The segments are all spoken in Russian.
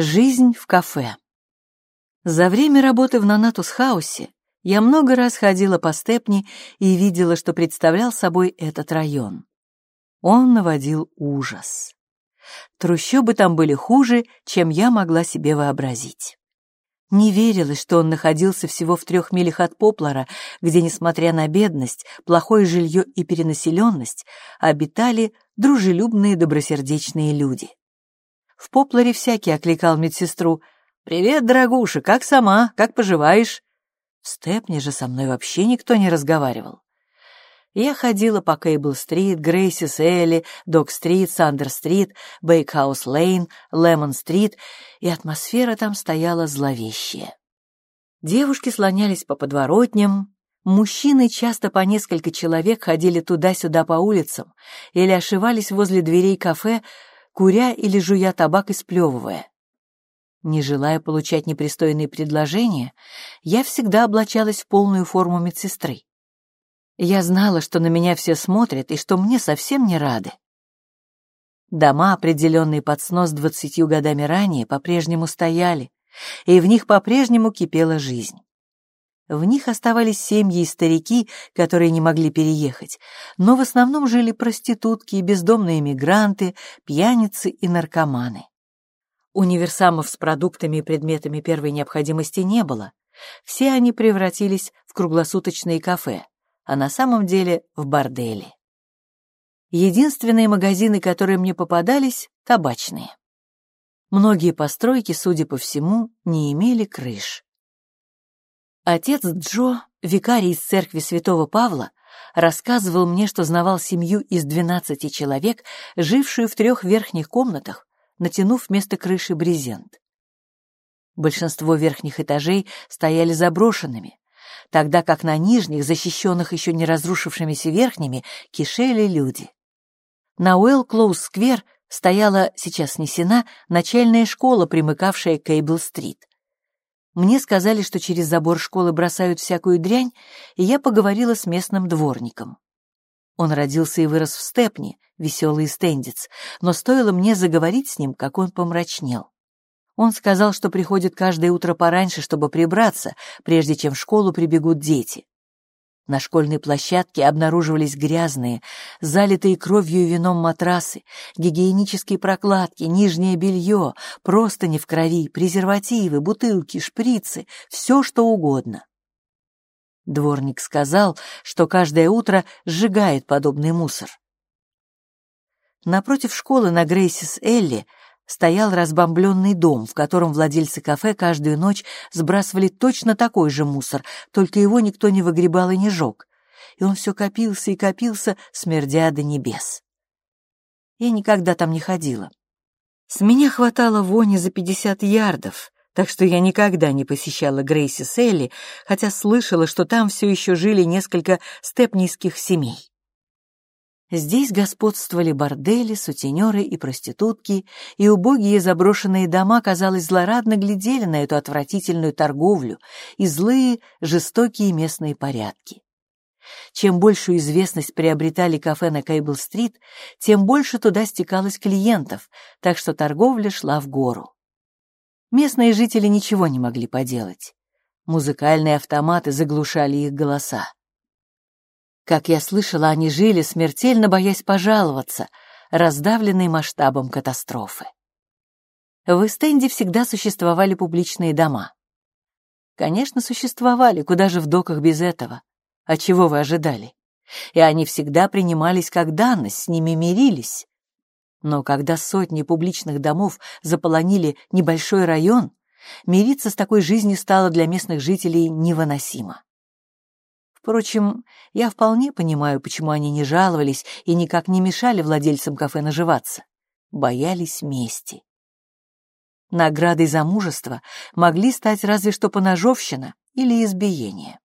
Жизнь в кафе. За время работы в Нанатус-хаусе я много раз ходила по Степни и видела, что представлял собой этот район. Он наводил ужас. Трущобы там были хуже, чем я могла себе вообразить. Не верилось, что он находился всего в трех милях от Поплара, где, несмотря на бедность, плохое жилье и перенаселенность, обитали дружелюбные добросердечные люди. В Попларе всякий окликал медсестру «Привет, дорогуша, как сама, как поживаешь?» В Степни же со мной вообще никто не разговаривал. Я ходила по Кейбл-стрит, Грейсис-Элли, Док-стрит, Сандер-стрит, Бейкхаус-лейн, Лемон-стрит, и атмосфера там стояла зловещая. Девушки слонялись по подворотням, мужчины часто по несколько человек ходили туда-сюда по улицам или ошивались возле дверей кафе, куря или жуя табак и сплевывая. Не желая получать непристойные предложения, я всегда облачалась в полную форму медсестры. Я знала, что на меня все смотрят и что мне совсем не рады. Дома, определенные под снос двадцатью годами ранее, по-прежнему стояли, и в них по-прежнему кипела жизнь. В них оставались семьи и старики, которые не могли переехать, но в основном жили проститутки, бездомные мигранты, пьяницы и наркоманы. Универсамов с продуктами и предметами первой необходимости не было. Все они превратились в круглосуточные кафе а на самом деле в борделе. Единственные магазины, которые мне попадались, табачные. Многие постройки, судя по всему, не имели крыш. Отец Джо, викарий из церкви святого Павла, рассказывал мне, что знавал семью из двенадцати человек, жившую в трех верхних комнатах, натянув вместо крыши брезент. Большинство верхних этажей стояли заброшенными, тогда как на нижних, защищенных еще не разрушившимися верхними, кишели люди. На Уэлл-Клоуз-сквер стояла, сейчас снесена, начальная школа, примыкавшая к Кейбл-стрит. Мне сказали, что через забор школы бросают всякую дрянь, и я поговорила с местным дворником. Он родился и вырос в Степне, веселый стендец, но стоило мне заговорить с ним, как он помрачнел. Он сказал, что приходит каждое утро пораньше, чтобы прибраться, прежде чем в школу прибегут дети. На школьной площадке обнаруживались грязные, залитые кровью и вином матрасы, гигиенические прокладки, нижнее белье, простыни в крови, презервативы, бутылки, шприцы, все что угодно. Дворник сказал, что каждое утро сжигает подобный мусор. Напротив школы на Грейсис Элли стоял разбомбленный дом, в котором владельцы кафе каждую ночь сбрасывали точно такой же мусор, только его никто не выгребал и не жег. И он все копился и копился, смердя до небес. Я никогда там не ходила. С меня хватало вони за пятьдесят ярдов, так что я никогда не посещала Грейси Селли, хотя слышала, что там все еще жили несколько степнийских семей. Здесь господствовали бордели, сутенеры и проститутки, и убогие заброшенные дома, казалось, злорадно глядели на эту отвратительную торговлю и злые, жестокие местные порядки. Чем большую известность приобретали кафе на Кейбл-стрит, тем больше туда стекалось клиентов, так что торговля шла в гору. Местные жители ничего не могли поделать. Музыкальные автоматы заглушали их голоса. Как я слышала, они жили, смертельно боясь пожаловаться, раздавленные масштабом катастрофы. В Эстенде всегда существовали публичные дома. Конечно, существовали, куда же в доках без этого? А чего вы ожидали? И они всегда принимались как данность, с ними мирились. Но когда сотни публичных домов заполонили небольшой район, мириться с такой жизнью стало для местных жителей невыносимо. Впрочем, я вполне понимаю, почему они не жаловались и никак не мешали владельцам кафе наживаться. Боялись мести. Наградой за мужество могли стать разве что поножовщина или избиение.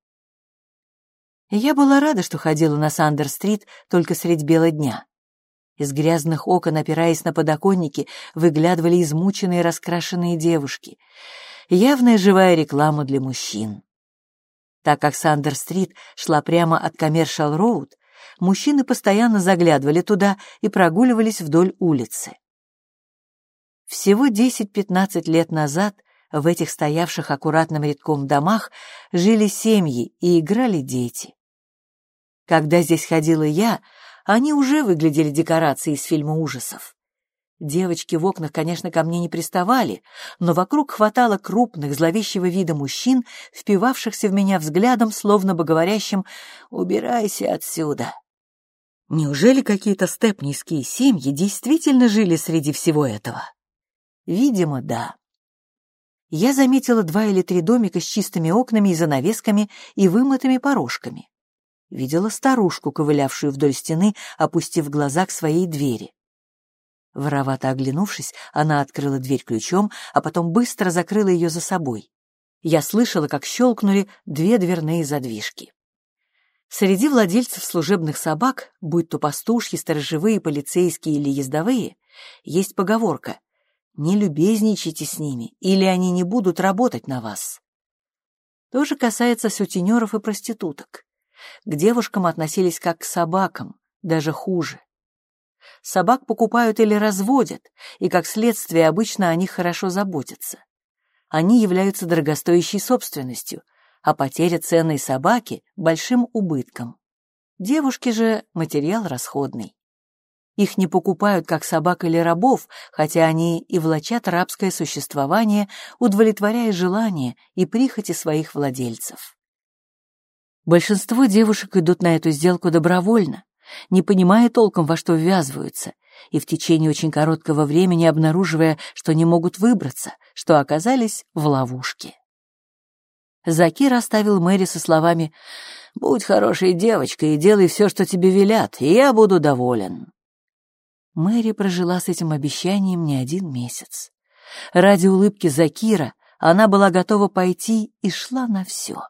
Я была рада, что ходила на Сандер-стрит только средь бела дня. Из грязных окон, опираясь на подоконники, выглядывали измученные раскрашенные девушки. Явная живая реклама для мужчин. Так как Сандер-стрит шла прямо от Коммершал-роуд, мужчины постоянно заглядывали туда и прогуливались вдоль улицы. Всего 10-15 лет назад в этих стоявших аккуратным рядком домах жили семьи и играли дети. Когда здесь ходила я, они уже выглядели декорацией из фильма ужасов. Девочки в окнах, конечно, ко мне не приставали, но вокруг хватало крупных, зловещего вида мужчин, впивавшихся в меня взглядом, словно бы говорящим «Убирайся отсюда». Неужели какие-то степнийские семьи действительно жили среди всего этого? Видимо, да. Я заметила два или три домика с чистыми окнами и занавесками и вымытыми порожками. Видела старушку, ковылявшую вдоль стены, опустив глаза к своей двери. Воровато оглянувшись, она открыла дверь ключом, а потом быстро закрыла ее за собой. Я слышала, как щелкнули две дверные задвижки. Среди владельцев служебных собак, будь то пастушьи, сторожевые, полицейские или ездовые, есть поговорка «Не любезничайте с ними, или они не будут работать на вас». То же касается сутенеров и проституток. К девушкам относились как к собакам, даже хуже. Собак покупают или разводят, и, как следствие, обычно о них хорошо заботятся. Они являются дорогостоящей собственностью, а потеря ценной собаки — большим убытком. Девушки же — материал расходный. Их не покупают как собак или рабов, хотя они и влачат рабское существование, удовлетворяя желания и прихоти своих владельцев. Большинство девушек идут на эту сделку добровольно, не понимая толком, во что ввязываются, и в течение очень короткого времени обнаруживая, что не могут выбраться, что оказались в ловушке. Закир оставил Мэри со словами «Будь хорошей девочкой и делай все, что тебе велят, и я буду доволен». Мэри прожила с этим обещанием не один месяц. Ради улыбки Закира она была готова пойти и шла на все.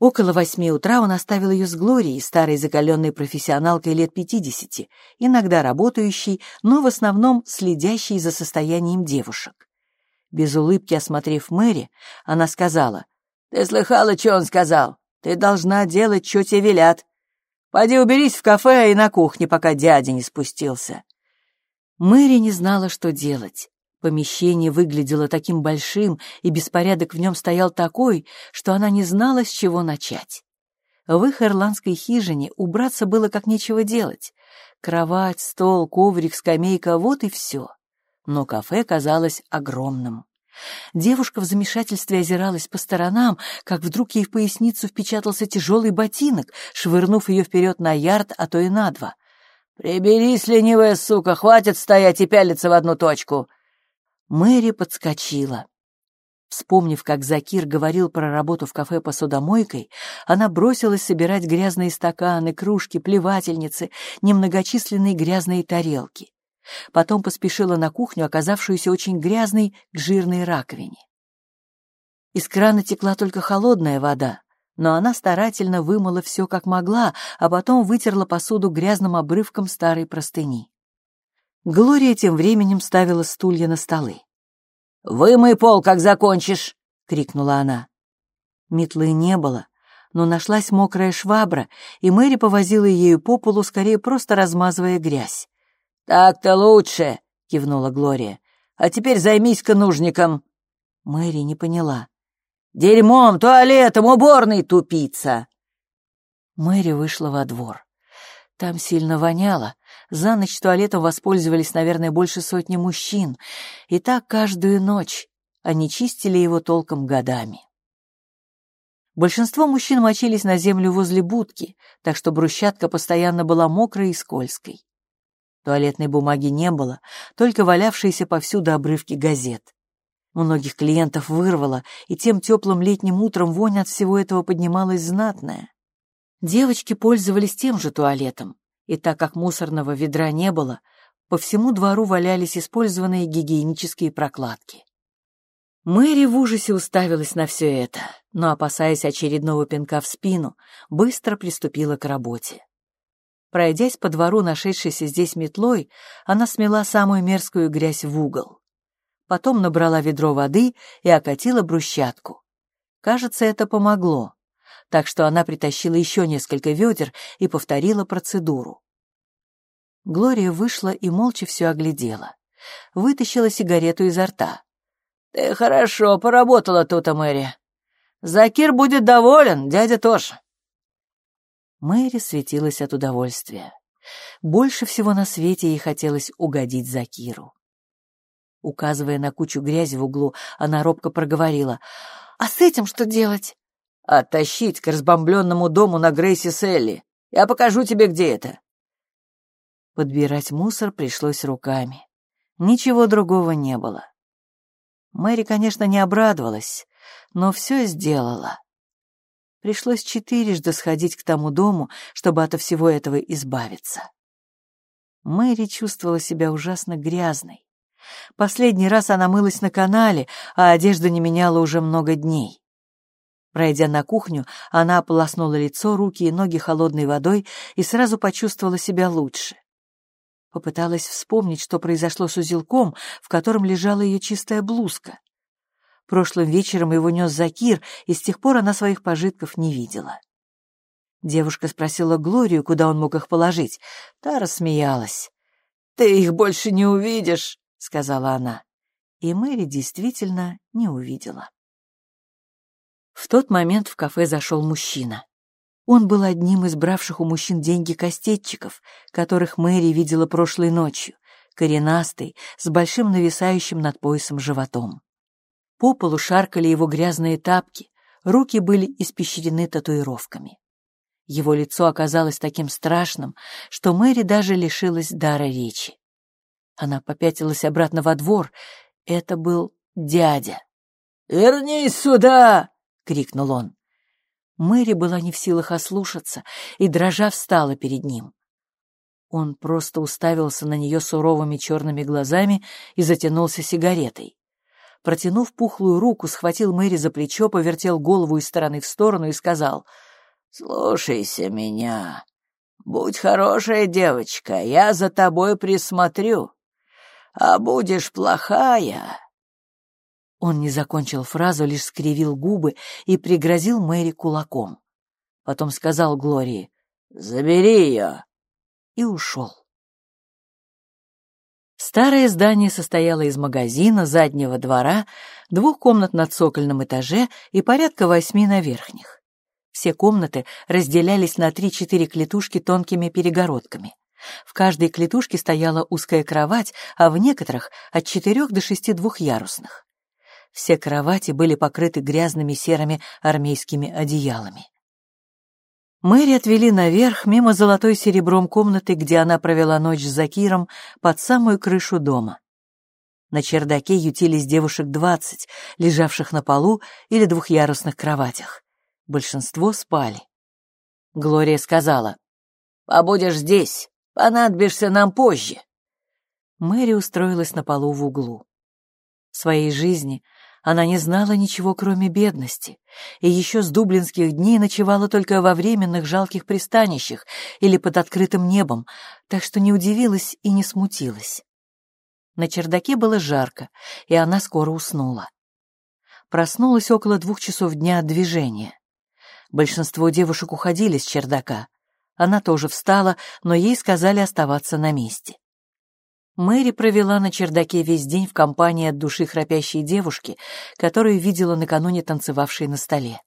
Около восьми утра он оставил ее с Глорией, старой закаленной профессионалкой лет пятидесяти, иногда работающей, но в основном следящей за состоянием девушек. Без улыбки осмотрев Мэри, она сказала, «Ты слыхала, что он сказал? Ты должна делать, что тебе велят. Пойди уберись в кафе и на кухне, пока дядя не спустился». Мэри не знала, что делать. Помещение выглядело таким большим, и беспорядок в нем стоял такой, что она не знала, с чего начать. В их ирландской хижине убраться было как нечего делать. Кровать, стол, коврик, скамейка — вот и все. Но кафе казалось огромным. Девушка в замешательстве озиралась по сторонам, как вдруг ей в поясницу впечатался тяжелый ботинок, швырнув ее вперед на ярд, а то и на два. «Приберись, ленивая сука, хватит стоять и пялиться в одну точку!» Мэри подскочила. Вспомнив, как Закир говорил про работу в кафе посудомойкой, она бросилась собирать грязные стаканы, кружки, плевательницы, немногочисленные грязные тарелки. Потом поспешила на кухню, оказавшуюся очень грязной, к жирной раковине. Из крана текла только холодная вода, но она старательно вымыла все как могла, а потом вытерла посуду грязным обрывком старой простыни. Глория тем временем ставила стулья на столы. «Вымой пол, как закончишь!» — крикнула она. Метлы не было, но нашлась мокрая швабра, и Мэри повозила ею по полу, скорее просто размазывая грязь. «Так-то лучше!» — кивнула Глория. «А теперь займись-ка нужником!» Мэри не поняла. «Дерьмом, туалетом, уборной, тупица!» Мэри вышла во двор. Там сильно воняло. За ночь туалетом воспользовались, наверное, больше сотни мужчин. И так каждую ночь. Они чистили его толком годами. Большинство мужчин мочились на землю возле будки, так что брусчатка постоянно была мокрой и скользкой. Туалетной бумаги не было, только валявшиеся повсюду обрывки газет. Многих клиентов вырвало, и тем теплым летним утром вонь от всего этого поднималась знатная. Девочки пользовались тем же туалетом, и так как мусорного ведра не было, по всему двору валялись использованные гигиенические прокладки. Мэри в ужасе уставилась на все это, но, опасаясь очередного пинка в спину, быстро приступила к работе. Пройдясь по двору, нашедшейся здесь метлой, она смела самую мерзкую грязь в угол. Потом набрала ведро воды и окатила брусчатку. Кажется, это помогло так что она притащила еще несколько ведер и повторила процедуру. Глория вышла и молча все оглядела. вытащила сигарету изо рта. «Ты хорошо поработала тут, Мэри. Закир будет доволен, дядя тоже». Мэри светилась от удовольствия. Больше всего на свете ей хотелось угодить Закиру. Указывая на кучу грязи в углу, она робко проговорила. «А с этим что делать?» «Оттащить к разбомбленному дому на Грейси Селли. Я покажу тебе, где это». Подбирать мусор пришлось руками. Ничего другого не было. Мэри, конечно, не обрадовалась, но все сделала. Пришлось четырежды сходить к тому дому, чтобы от всего этого избавиться. Мэри чувствовала себя ужасно грязной. Последний раз она мылась на канале, а одежду не меняла уже много дней. Пройдя на кухню, она ополоснула лицо, руки и ноги холодной водой и сразу почувствовала себя лучше. Попыталась вспомнить, что произошло с узелком, в котором лежала ее чистая блузка. Прошлым вечером его нес Закир, и с тех пор она своих пожитков не видела. Девушка спросила Глорию, куда он мог их положить. Та рассмеялась. «Ты их больше не увидишь», — сказала она. И Мэри действительно не увидела. В тот момент в кафе зашел мужчина. Он был одним из бравших у мужчин деньги костетчиков, которых Мэри видела прошлой ночью, коренастый, с большим нависающим над поясом животом. По полу шаркали его грязные тапки, руки были испещрены татуировками. Его лицо оказалось таким страшным, что Мэри даже лишилась дара речи. Она попятилась обратно во двор. Это был дядя. «Вернись сюда!» — крикнул он. Мэри была не в силах ослушаться и, дрожа, встала перед ним. Он просто уставился на нее суровыми черными глазами и затянулся сигаретой протянув пухлую руку, схватил Мэри за плечо, повертел голову из стороны в сторону и сказал, «Слушайся меня. Будь хорошая девочка, я за тобой присмотрю. А будешь плохая...» Он не закончил фразу, лишь скривил губы и пригрозил Мэри кулаком. Потом сказал Глории, «Забери ее!» и ушел. Старое здание состояло из магазина, заднего двора, двух комнат на цокольном этаже и порядка восьми на верхних. Все комнаты разделялись на три-четыре клетушки тонкими перегородками. В каждой клетушке стояла узкая кровать, а в некоторых от четырех до шести двухъярусных. Все кровати были покрыты грязными серыми армейскими одеялами. Мэри отвели наверх, мимо золотой серебром комнаты, где она провела ночь с Закиром, под самую крышу дома. На чердаке ютились девушек двадцать, лежавших на полу или двухъярусных кроватях. Большинство спали. Глория сказала, «Побудешь здесь, понадобишься нам позже». Мэри устроилась на полу в углу. В своей жизни она не знала ничего, кроме бедности, и еще с дублинских дней ночевала только во временных жалких пристанищах или под открытым небом, так что не удивилась и не смутилась. На чердаке было жарко, и она скоро уснула. Проснулась около двух часов дня от движения. Большинство девушек уходили с чердака. Она тоже встала, но ей сказали оставаться на месте. Мэри провела на чердаке весь день в компании от души храпящей девушки, которую видела накануне танцевавшей на столе.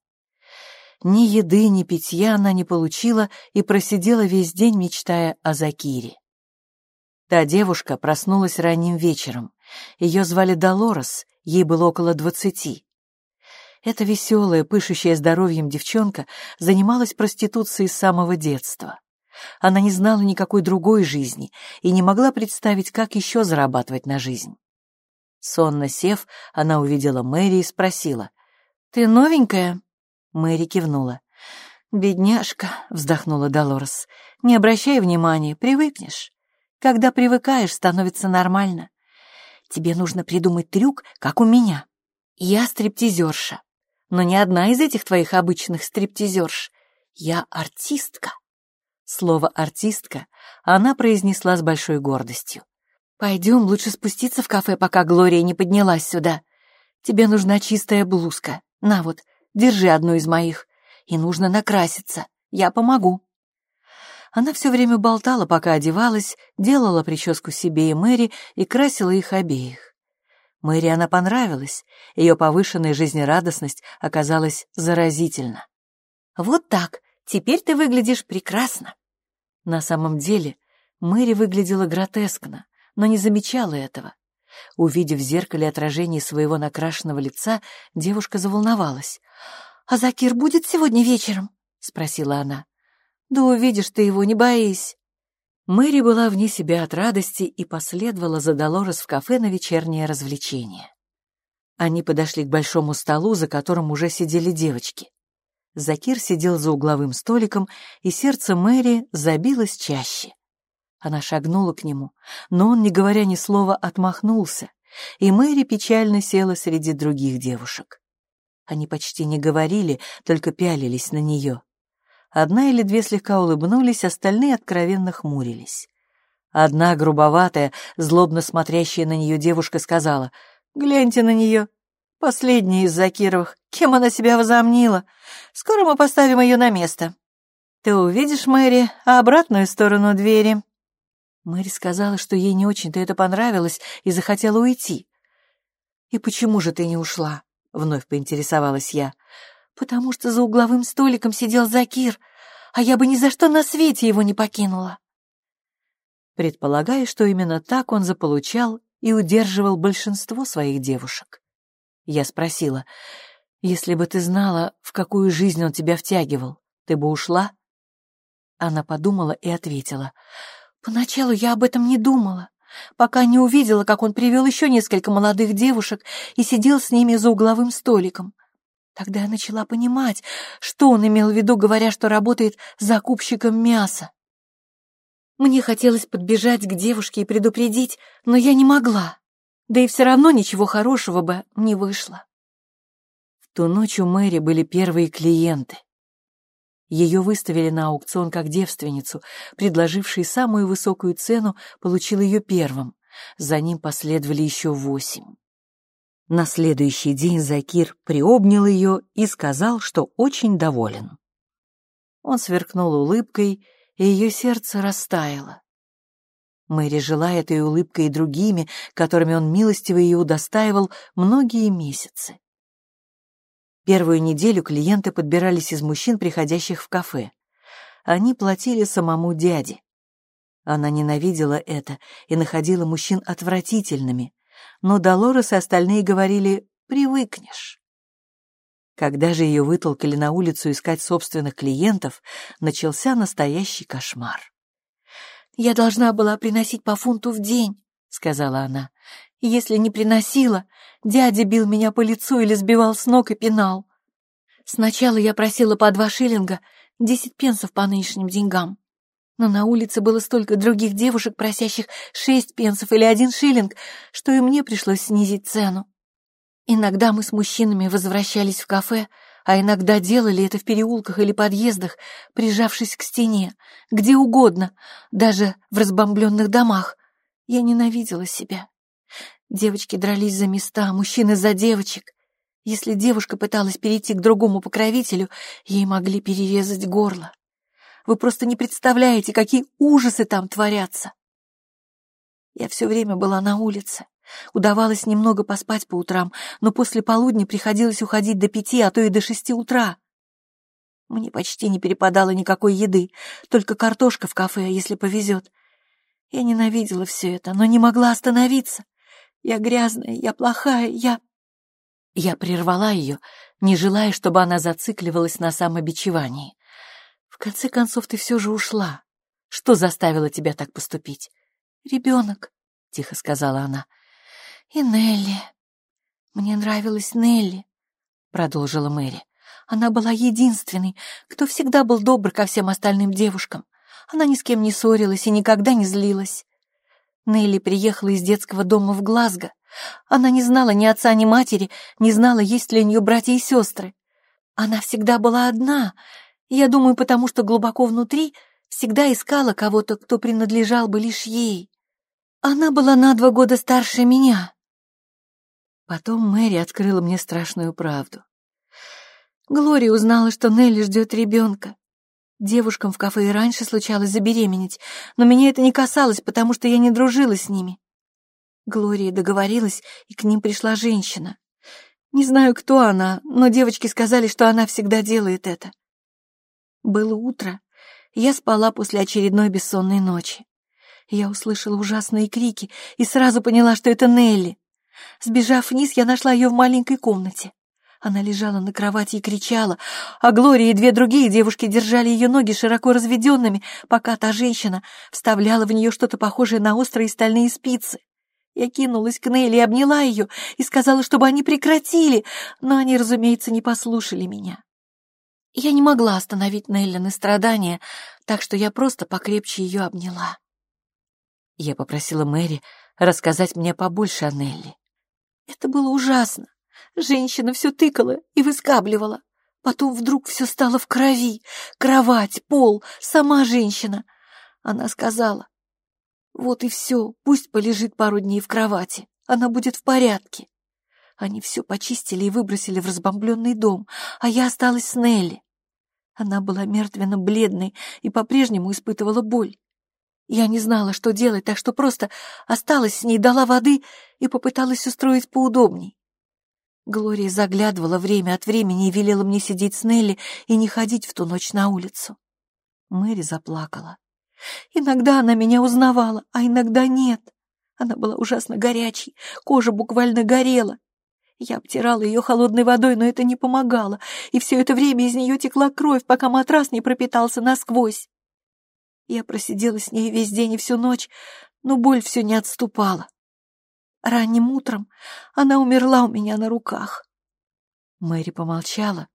Ни еды, ни питья она не получила и просидела весь день, мечтая о Закире. Та девушка проснулась ранним вечером. Ее звали Долорес, ей было около двадцати. Эта веселая, пышущая здоровьем девчонка занималась проституцией с самого детства. Она не знала никакой другой жизни и не могла представить, как еще зарабатывать на жизнь. Сонно сев, она увидела Мэри и спросила. «Ты новенькая?» Мэри кивнула. «Бедняжка», — вздохнула Долорес, — «не обращай внимания, привыкнешь. Когда привыкаешь, становится нормально. Тебе нужно придумать трюк, как у меня. Я стриптизерша, но не одна из этих твоих обычных стриптизерш. Я артистка». Слово «артистка» она произнесла с большой гордостью. «Пойдем лучше спуститься в кафе, пока Глория не поднялась сюда. Тебе нужна чистая блузка. На вот, держи одну из моих. И нужно накраситься. Я помогу». Она все время болтала, пока одевалась, делала прическу себе и Мэри и красила их обеих. Мэри она понравилась, ее повышенная жизнерадостность оказалась заразительна. «Вот так, теперь ты выглядишь прекрасно». На самом деле Мэри выглядела гротескно, но не замечала этого. Увидев в зеркале отражение своего накрашенного лица, девушка заволновалась. «А Закир будет сегодня вечером?» — спросила она. «Да увидишь ты его, не боись». Мэри была вне себя от радости и последовала за Долорес в кафе на вечернее развлечение. Они подошли к большому столу, за которым уже сидели девочки. Закир сидел за угловым столиком, и сердце Мэри забилось чаще. Она шагнула к нему, но он, не говоря ни слова, отмахнулся, и Мэри печально села среди других девушек. Они почти не говорили, только пялились на нее. Одна или две слегка улыбнулись, остальные откровенно хмурились. Одна грубоватая, злобно смотрящая на нее девушка сказала, «Гляньте на нее, последняя из Закировых, кем она себя возомнила. Скоро мы поставим ее на место. Ты увидишь, Мэри, обратную сторону двери». Мэри сказала, что ей не очень-то это понравилось и захотела уйти. «И почему же ты не ушла?» — вновь поинтересовалась я. «Потому что за угловым столиком сидел Закир, а я бы ни за что на свете его не покинула». Предполагая, что именно так он заполучал и удерживал большинство своих девушек. Я спросила, «Если бы ты знала, в какую жизнь он тебя втягивал, ты бы ушла?» Она подумала и ответила, Поначалу я об этом не думала, пока не увидела, как он привел еще несколько молодых девушек и сидел с ними за угловым столиком. Тогда я начала понимать, что он имел в виду, говоря, что работает закупщиком мяса. Мне хотелось подбежать к девушке и предупредить, но я не могла. Да и все равно ничего хорошего бы не вышло. В ту ночь у Мэри были первые клиенты. Ее выставили на аукцион как девственницу. Предложивший самую высокую цену получил ее первым. За ним последовали еще восемь. На следующий день Закир приобнял ее и сказал, что очень доволен. Он сверкнул улыбкой, и ее сердце растаяло. Мэри жила этой улыбкой и другими, которыми он милостиво ее удостаивал многие месяцы. Первую неделю клиенты подбирались из мужчин, приходящих в кафе. Они платили самому дяде. Она ненавидела это и находила мужчин отвратительными, но Долорес и остальные говорили «привыкнешь». Когда же ее вытолкали на улицу искать собственных клиентов, начался настоящий кошмар. «Я должна была приносить по фунту в день», — сказала она. «Если не приносила, Дядя бил меня по лицу или сбивал с ног и пинал. Сначала я просила по два шиллинга, десять пенсов по нынешним деньгам. Но на улице было столько других девушек, просящих шесть пенсов или один шиллинг, что и мне пришлось снизить цену. Иногда мы с мужчинами возвращались в кафе, а иногда делали это в переулках или подъездах, прижавшись к стене, где угодно, даже в разбомбленных домах. Я ненавидела себя. Девочки дрались за места, мужчины за девочек. Если девушка пыталась перейти к другому покровителю, ей могли перерезать горло. Вы просто не представляете, какие ужасы там творятся. Я все время была на улице. Удавалось немного поспать по утрам, но после полудня приходилось уходить до пяти, а то и до шести утра. Мне почти не перепадало никакой еды, только картошка в кафе, если повезет. Я ненавидела все это, но не могла остановиться. Я грязная, я плохая, я...» Я прервала ее, не желая, чтобы она зацикливалась на самобичевании. «В конце концов, ты все же ушла. Что заставило тебя так поступить?» «Ребенок», — тихо сказала она. «И Нелли. Мне нравилась Нелли», — продолжила Мэри. «Она была единственной, кто всегда был добр ко всем остальным девушкам. Она ни с кем не ссорилась и никогда не злилась. Нелли приехала из детского дома в Глазго. Она не знала ни отца, ни матери, не знала, есть ли у нее братья и сестры. Она всегда была одна, я думаю, потому что глубоко внутри всегда искала кого-то, кто принадлежал бы лишь ей. Она была на два года старше меня. Потом Мэри открыла мне страшную правду. Глория узнала, что Нелли ждет ребенка. Девушкам в кафе и раньше случалось забеременеть, но меня это не касалось, потому что я не дружила с ними. Глория договорилась, и к ним пришла женщина. Не знаю, кто она, но девочки сказали, что она всегда делает это. Было утро, я спала после очередной бессонной ночи. Я услышала ужасные крики и сразу поняла, что это Нелли. Сбежав вниз, я нашла ее в маленькой комнате. Она лежала на кровати и кричала, а Глория и две другие девушки держали ее ноги широко разведенными, пока та женщина вставляла в нее что-то похожее на острые стальные спицы. Я кинулась к Нелли и обняла ее и сказала, чтобы они прекратили, но они, разумеется, не послушали меня. Я не могла остановить Неллины страдания, так что я просто покрепче ее обняла. Я попросила Мэри рассказать мне побольше о Нелли. Это было ужасно. Женщина все тыкала и выскабливала. Потом вдруг все стало в крови. Кровать, пол, сама женщина. Она сказала, вот и все, пусть полежит пару дней в кровати, она будет в порядке. Они все почистили и выбросили в разбомбленный дом, а я осталась с Нелли. Она была мертвенно-бледной и по-прежнему испытывала боль. Я не знала, что делать, так что просто осталась с ней, дала воды и попыталась устроить поудобней. Глория заглядывала время от времени и велела мне сидеть с Нелли и не ходить в ту ночь на улицу. Мэри заплакала. Иногда она меня узнавала, а иногда нет. Она была ужасно горячей, кожа буквально горела. Я обтирала ее холодной водой, но это не помогало, и все это время из нее текла кровь, пока матрас не пропитался насквозь. Я просидела с ней весь день и всю ночь, но боль все не отступала. Ранним утром она умерла у меня на руках. Мэри помолчала,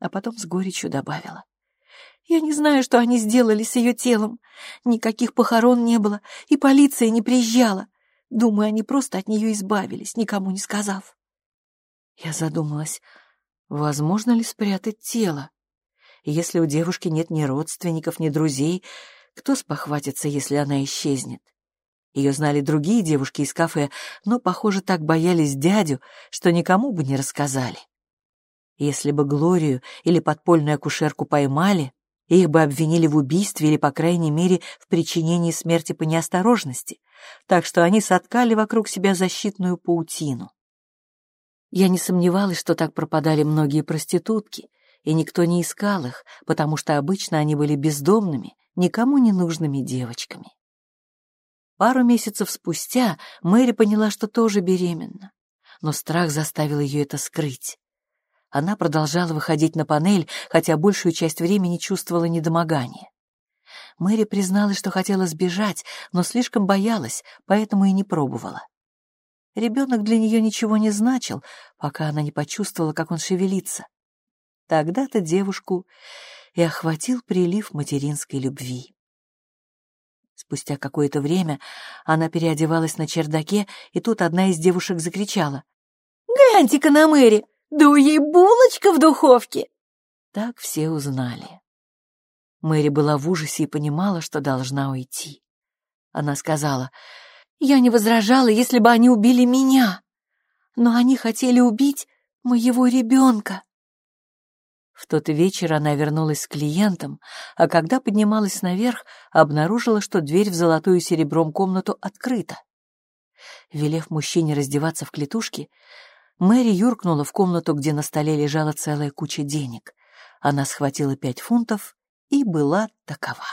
а потом с горечью добавила. Я не знаю, что они сделали с ее телом. Никаких похорон не было, и полиция не приезжала. Думаю, они просто от нее избавились, никому не сказав. Я задумалась, возможно ли спрятать тело? Если у девушки нет ни родственников, ни друзей, кто спохватится, если она исчезнет? Ее знали другие девушки из кафе, но, похоже, так боялись дядю, что никому бы не рассказали. Если бы Глорию или подпольную акушерку поймали, их бы обвинили в убийстве или, по крайней мере, в причинении смерти по неосторожности, так что они соткали вокруг себя защитную паутину. Я не сомневалась, что так пропадали многие проститутки, и никто не искал их, потому что обычно они были бездомными, никому не нужными девочками. Пару месяцев спустя Мэри поняла, что тоже беременна, но страх заставил ее это скрыть. Она продолжала выходить на панель, хотя большую часть времени чувствовала недомогание. Мэри призналась, что хотела сбежать, но слишком боялась, поэтому и не пробовала. Ребенок для нее ничего не значил, пока она не почувствовала, как он шевелится. Тогда-то девушку и охватил прилив материнской любви. Спустя какое-то время она переодевалась на чердаке, и тут одна из девушек закричала. «Гляньте-ка на Мэри! Да у ей булочка в духовке!» Так все узнали. Мэри была в ужасе и понимала, что должна уйти. Она сказала, «Я не возражала, если бы они убили меня, но они хотели убить моего ребенка». Тот вечер она вернулась с клиентом, а когда поднималась наверх, обнаружила, что дверь в золотую серебром комнату открыта. Велев мужчине раздеваться в клетушке, Мэри юркнула в комнату, где на столе лежала целая куча денег. Она схватила пять фунтов и была такова.